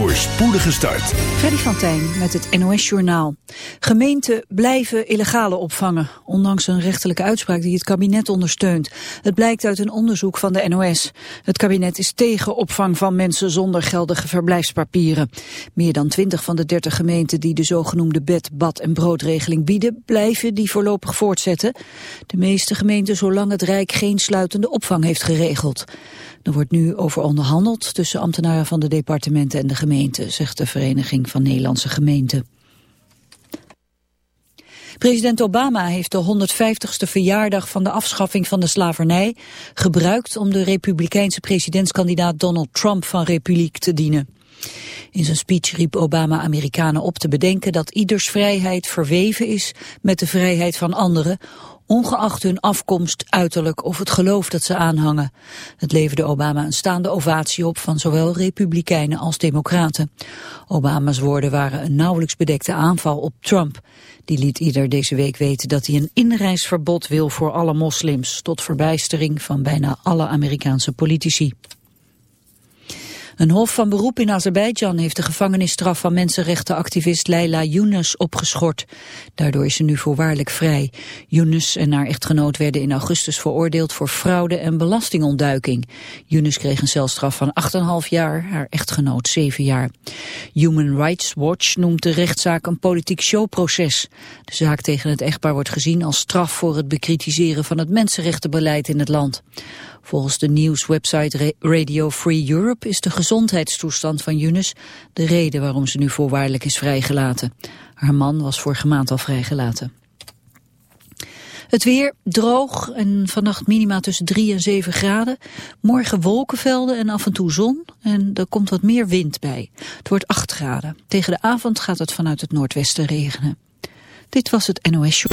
voor spoedige start. Freddy van Tijn met het NOS-journaal. Gemeenten blijven illegale opvangen, ondanks een rechterlijke uitspraak die het kabinet ondersteunt. Het blijkt uit een onderzoek van de NOS. Het kabinet is tegen opvang van mensen zonder geldige verblijfspapieren. Meer dan 20 van de 30 gemeenten die de zogenoemde bed, bad en broodregeling bieden, blijven die voorlopig voortzetten. De meeste gemeenten zolang het Rijk geen sluitende opvang heeft geregeld. Er wordt nu over onderhandeld tussen ambtenaren van de departementen en de gemeente, zegt de Vereniging van Nederlandse Gemeenten. President Obama heeft de 150ste verjaardag van de afschaffing van de slavernij gebruikt om de republikeinse presidentskandidaat Donald Trump van Republiek te dienen. In zijn speech riep Obama Amerikanen op te bedenken dat ieders vrijheid verweven is met de vrijheid van anderen, ongeacht hun afkomst, uiterlijk of het geloof dat ze aanhangen. Het leverde Obama een staande ovatie op van zowel republikeinen als democraten. Obama's woorden waren een nauwelijks bedekte aanval op Trump. Die liet ieder deze week weten dat hij een inreisverbod wil voor alle moslims, tot verbijstering van bijna alle Amerikaanse politici. Een hof van beroep in Azerbeidzjan heeft de gevangenisstraf van mensenrechtenactivist Leila Younes opgeschort. Daardoor is ze nu voorwaardelijk vrij. Younes en haar echtgenoot werden in augustus veroordeeld voor fraude en belastingontduiking. Younes kreeg een celstraf van 8,5 jaar, haar echtgenoot 7 jaar. Human Rights Watch noemt de rechtszaak een politiek showproces. De zaak tegen het echtpaar wordt gezien als straf voor het bekritiseren van het mensenrechtenbeleid in het land. Volgens de nieuwswebsite Radio Free Europe is de gezondheidstoestand van Younes de reden waarom ze nu voorwaardelijk is vrijgelaten. Haar man was vorige maand al vrijgelaten. Het weer droog en vannacht minima tussen 3 en 7 graden. Morgen wolkenvelden en af en toe zon en er komt wat meer wind bij. Het wordt 8 graden. Tegen de avond gaat het vanuit het noordwesten regenen. Dit was het NOS Show.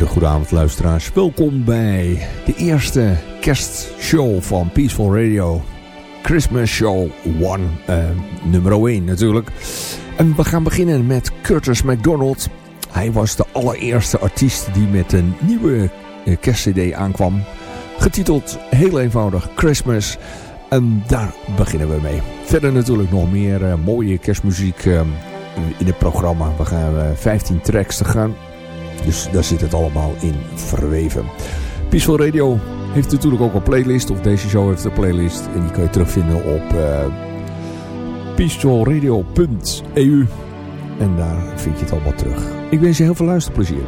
Hele luisteraars. Welkom bij de eerste kerstshow van Peaceful Radio. Christmas Show 1, uh, nummer 1 natuurlijk. En we gaan beginnen met Curtis McDonald. Hij was de allereerste artiest die met een nieuwe uh, kerstcd aankwam. Getiteld heel eenvoudig Christmas. En daar beginnen we mee. Verder natuurlijk nog meer uh, mooie kerstmuziek in het programma. We gaan 15 tracks te gaan. Dus daar zit het allemaal in verweven. Peaceful Radio heeft natuurlijk ook een playlist. Of deze show heeft een playlist. En die kun je terugvinden op uh. En daar vind je het allemaal terug. Ik wens je heel veel luisterplezier.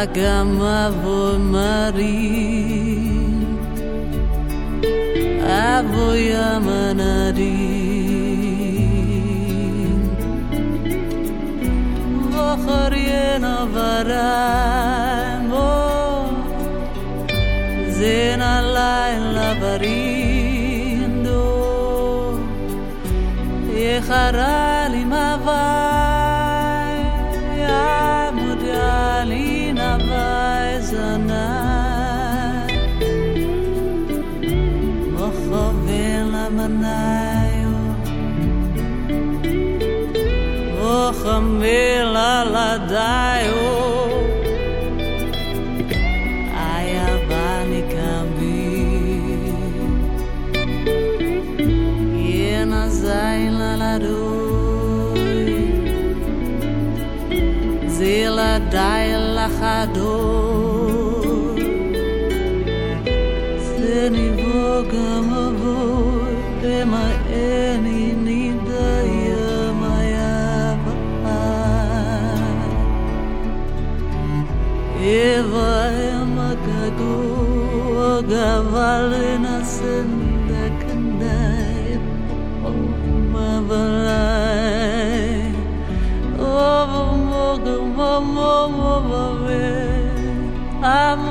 Magamavo Maria Avoyamanarin Vocharena Varamo Zena Laila Varindo. Yecharain ador se nivogam avor ema eni nida yamaya eva ema gago gavalena amor.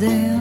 there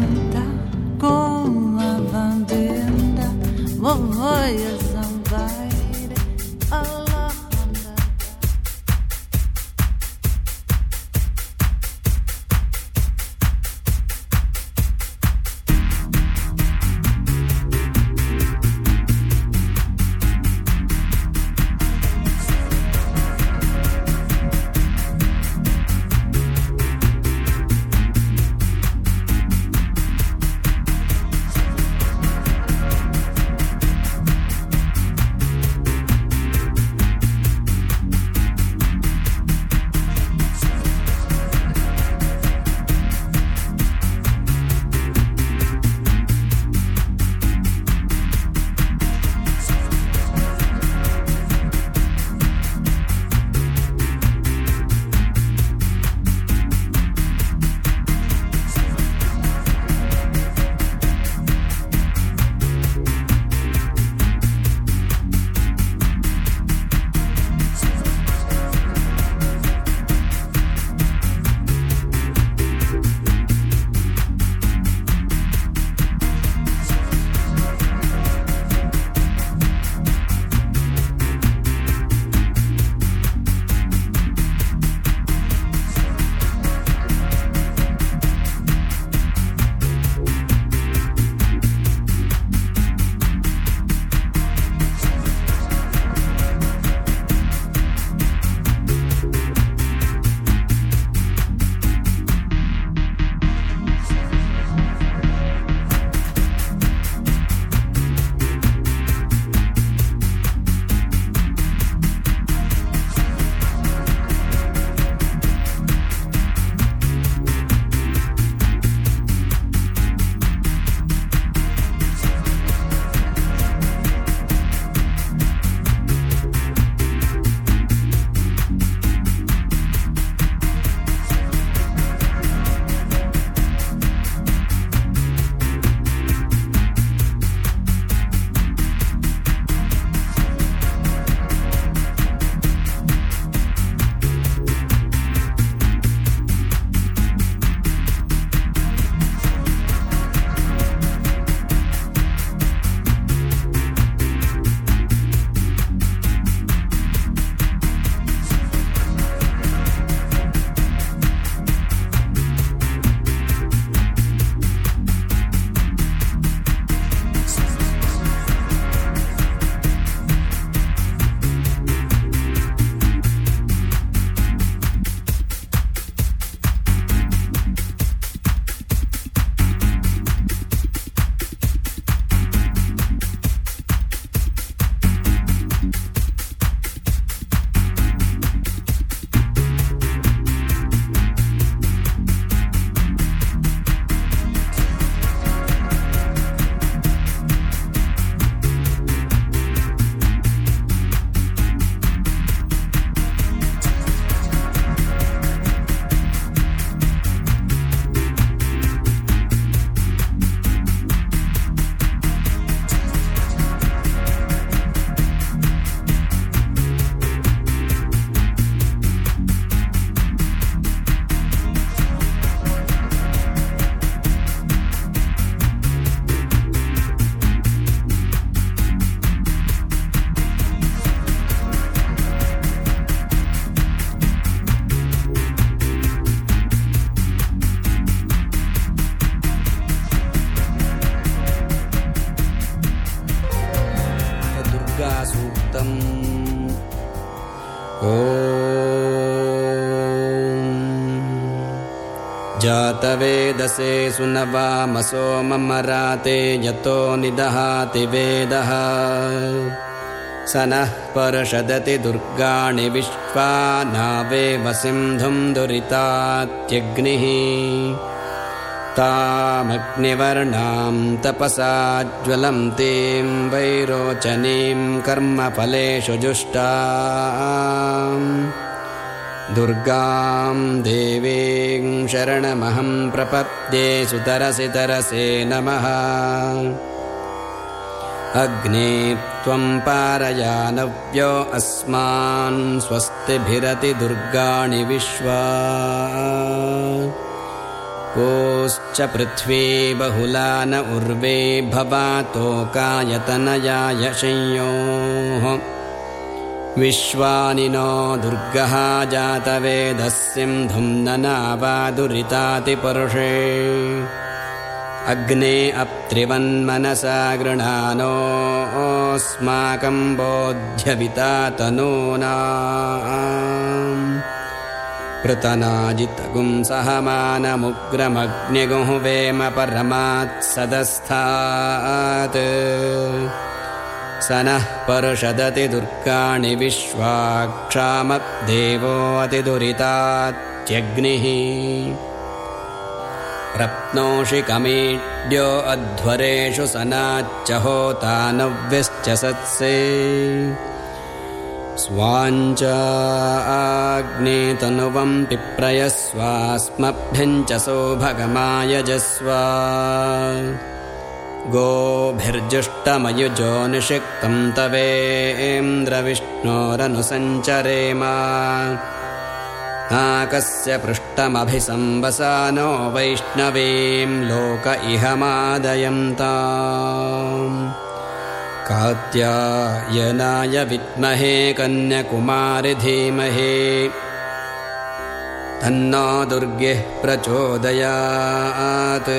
जातवेदसे सुनवामसो ममराते यतो निदहाति वेदः। स नः पर्षदति दुर्गाणि विश्वा नावेव सिन्धुम् दुरितात्यग्निः। तामग्निवर्णाम् तपसा ज्वलन्तीम् वैरोचनीम् कर्मफलेषु जुष्टा दुर्गाम् देवीम् शरणमहम् प्रपद्ये सुतरसि तरसे नमः। अग्ने त्वम् पारयानव्यो अस्मान् स्वस्तिभिरति दुर्गाणि विश्वा। कोश्च पृथ्वी बहुला न उर्वे भवातोकायतनयाय संयोः विश्वानिनो दुर्गः जातवेधस्यं धुम्नना वा दुरितातिपरुषे अग्ने अप्तृवन्मनसा गृणानोऽस्माकं बोध्यविता तनूना पृतनाजितगुंसहमानमुग्रमग्न्यगुहुवेमपरमात्सदस्थात् स नः पर्षदति दुर्गाणि विश्वाक्षामदेवोऽतिदुरितात्यग्निः रप्नोषि कमीड्यो अध्वरेषु सनाच्च होतानव्यश्च सत्से। स्वाञ्च आग्नेतनुवम् पिप्रयस्वास्मभ्यम् च सौभगमायजस्व गोभिर्जुष्टमयुजो निषिक्तम् तवेन्द्रविष्णोरनुसञ्चरेम नाकस्य पृष्ठमभिसंवसानो वैष्णवीम् लोक इह मादयन्ताम् कात्यायनाय विद्महे कन्यकुमारि धीमहि। तन्नो दुर्गिः प्रचोदयात्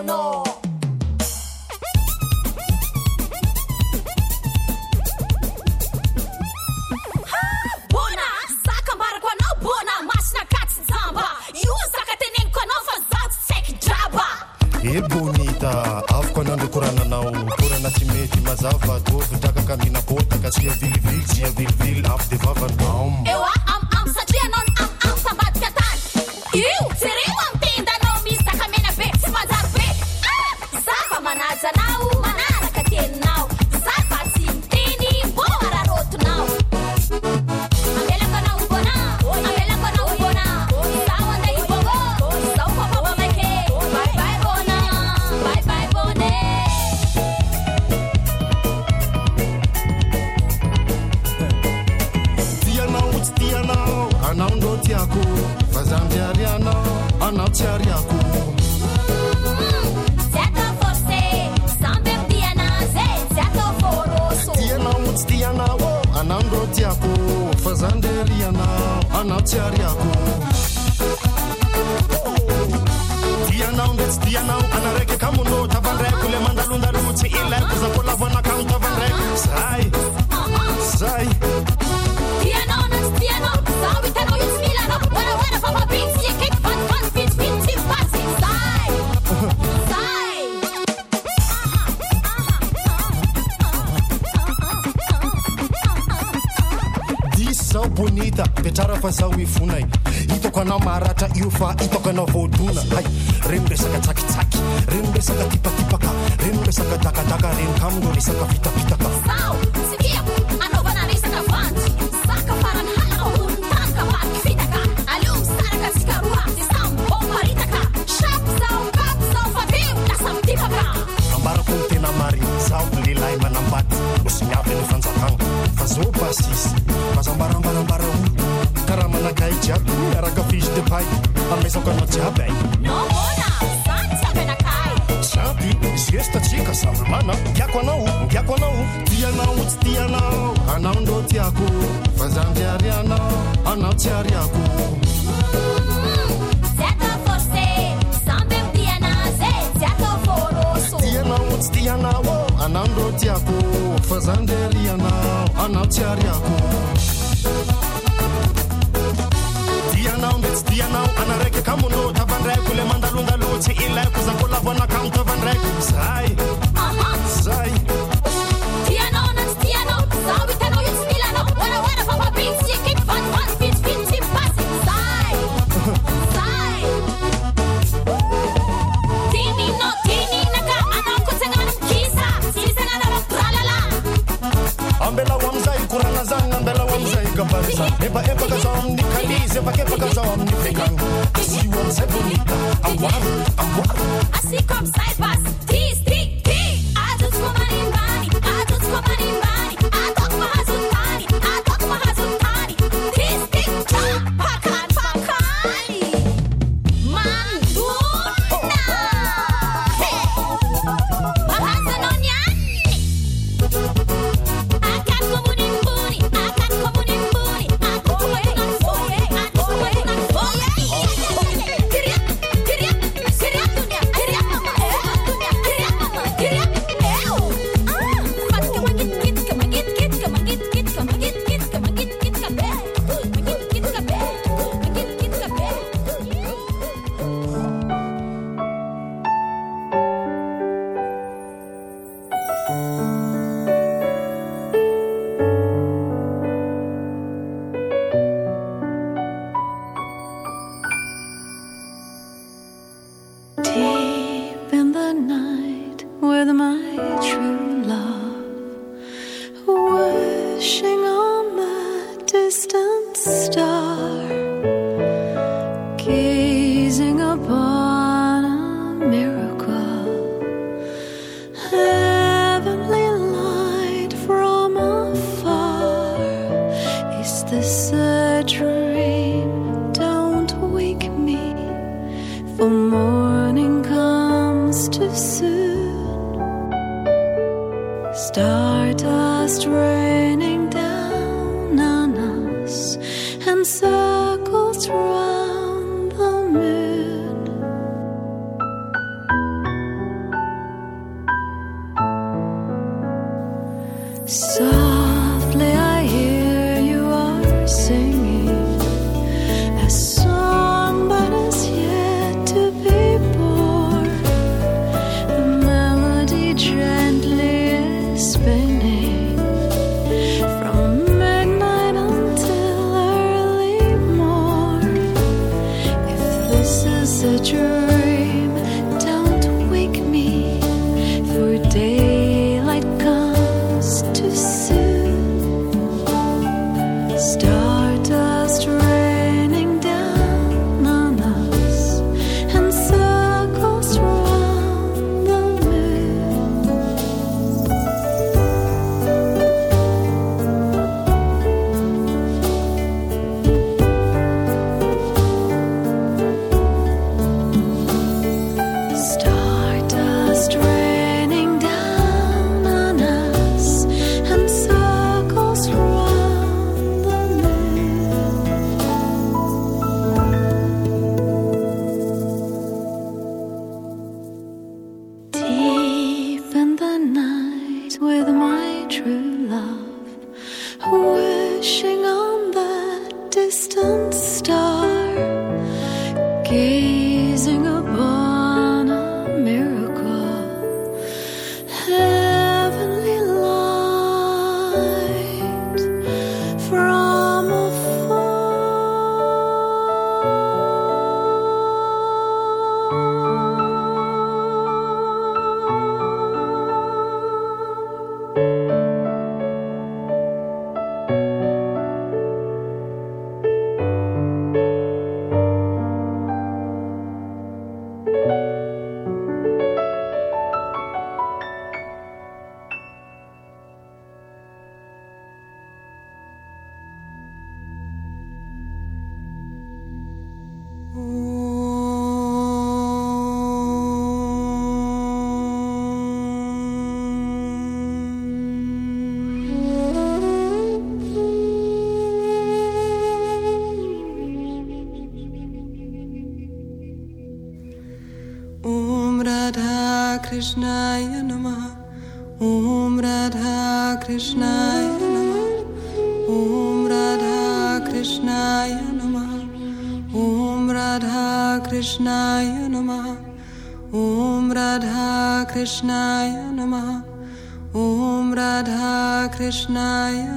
piano anao bona. Masina jamba io teneniko anao fa za e bonita. Afaka nandokorananao korana tsy mety mazava tovy drakaka minapotaka sia vilivily sia vilivily afy de vavanao eo am am satria anao van iets toch een voet gestatsika samymana tiako anao tiako anao. Tianao tsy tianao. Anao ndrô tiako. Fa zany anao anao tsy ariako tianao tsy tiako. Fa zany anao tsy ariako. Tianao nde tsy tianao. Anaraika kamonô tafandraiko le mandalonda ukuthi ileko zankula bona count of and rec zay zay ambela wamzai kurana zanga ambela wamzai gabarza eba eba kazam nikalize bakeba c'est bonita. Ah waouh. Assis comme side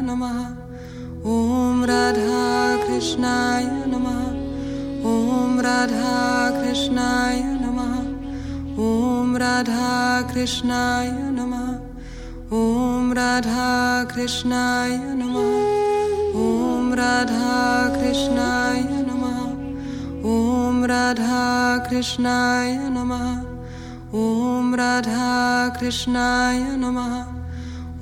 नमः ॐ राधाकृष्णाय नमः ॐ राधाकृष्णाय नमः ॐ राधाकृष्णाय नमः ॐ राधाकृष्णाय नमः ॐ राधाकृष्णाय नमः ॐ राधाकृष्णाय नमः ॐ राधाकृष्णाय नमः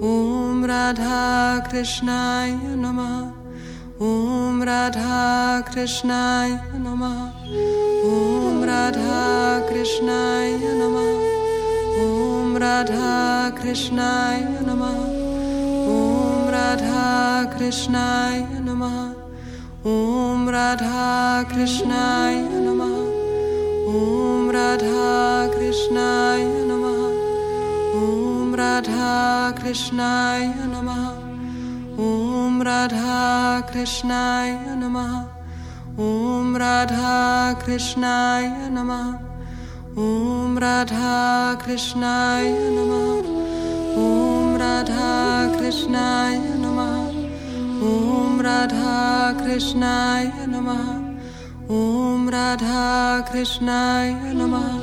Om Radha Krishnaya Namah Om Radha Krishnaya Namah Om Radha Krishnaya Namah Om Radha Krishnaya Namah Om Radha Krishnaya Namah Om Radha Krishnaya Namah Om Radha Krishnaya Namah Om Radha Krishnaya Namah Om Radha Krishnaya Namah Om Radha Krishnaya Namah Om Radha Krishnaya Namah Om Radha Krishnaya Namah Om Radha Krishnaya Namah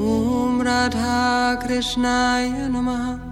Om Radha Krishnaya Namah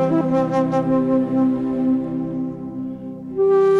Thank you.